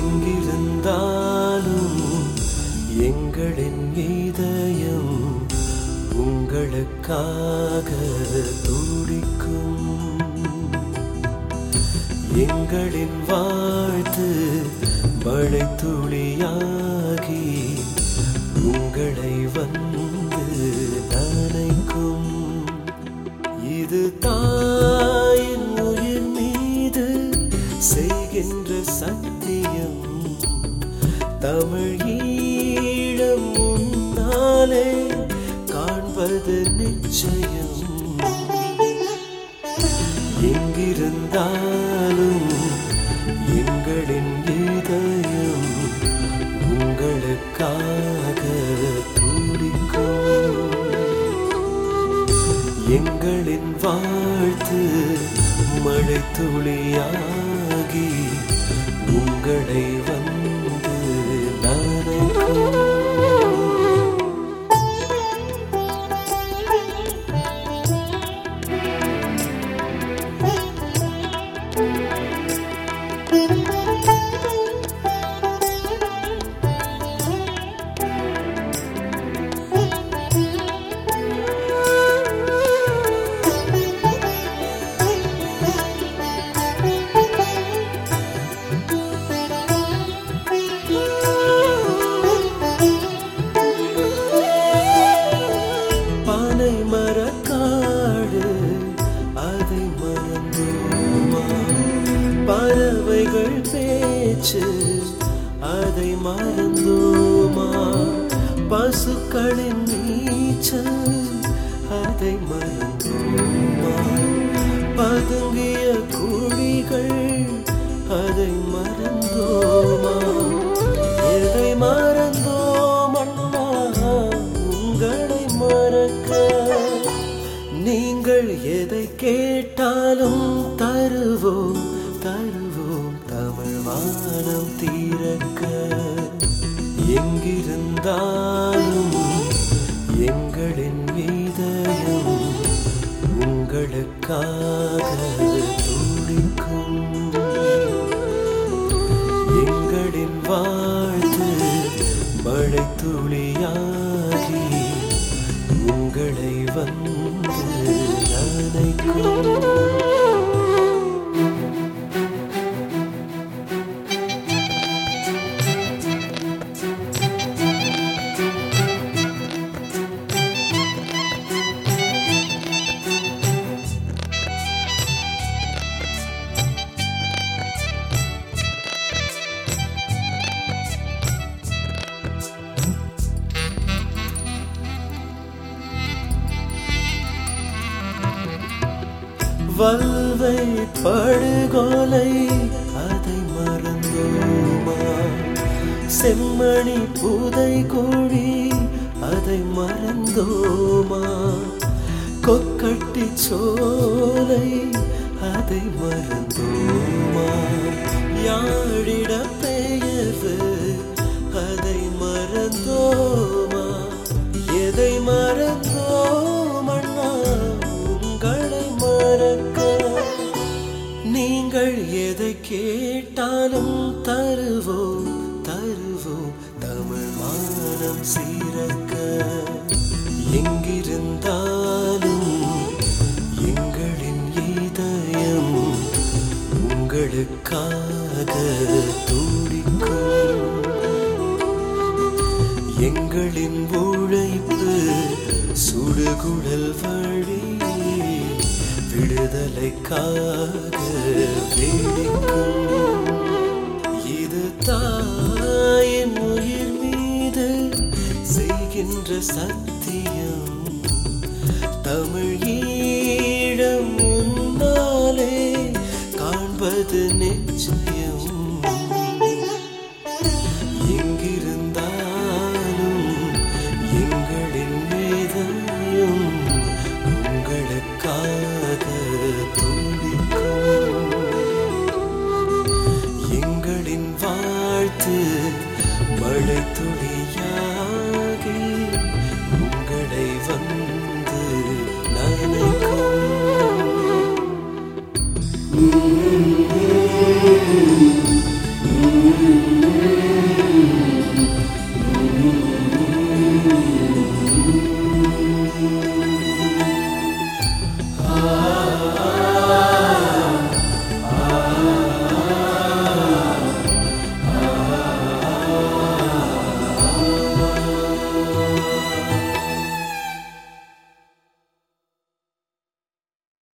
எங்கிருந்தாலும் எங்களின் இதயம் உங்களுக்காக துடிக்கும். எங்களின் வாழ்த்து மழை துளியாகி உங்களை வந்து நனைக்கும். இதுதான் செய்கின்ற சத்தியம். தமிழ் ஈழம் முன்னாலே காண்பது நிச்சயம். எங்கிருந்தாலும் எங்களின் இதயம் உங்களுக்காக துடிக்கும். எங்களின் வாழ்த்து மழை துளியா துளியாகி உங்களை வ அதை மறந்தோமா? பசுக்களின் நீச்சல் அதை மறந்தோமா? பதுங்கிய குழிகள் அதை மறந்தோமா? எதை மறந்தோம் அண்ணா? உங்களை மறக்க நீங்கள் எதை கேட்டாலும் தருவோம் தரு வானம் தீரக்க எங்கிருந்தாலும் எங்களின் இதயம் உங்களுக்காக துடிக்கும். எங்களின் வாழ்த்து மழை துளி வல்வை படுகொலை அதை மறந்தோமா? செம்மணி புதை கோழி அதை மறந்தோமா? கொக்கட்டி சோலை அதை மறந்தோமா? யாழிட பெயர்வு அதை மறந்தோமா? எதை மறந்தோம்? கேட்டாலும் தருவோம் தருவோம் தமிழ் மானம் சீரக்க எங்கிருந்தாலும் எங்களின் இதயம் உங்களுக்காக துடிக்கும். எங்களின் உழைப்பு சுடுகுடல் வழி விடுதலைக்காக வேடிக்கும். இது தாயின் உயிர் மீது செய்கின்ற சத்தியம். தமிழ்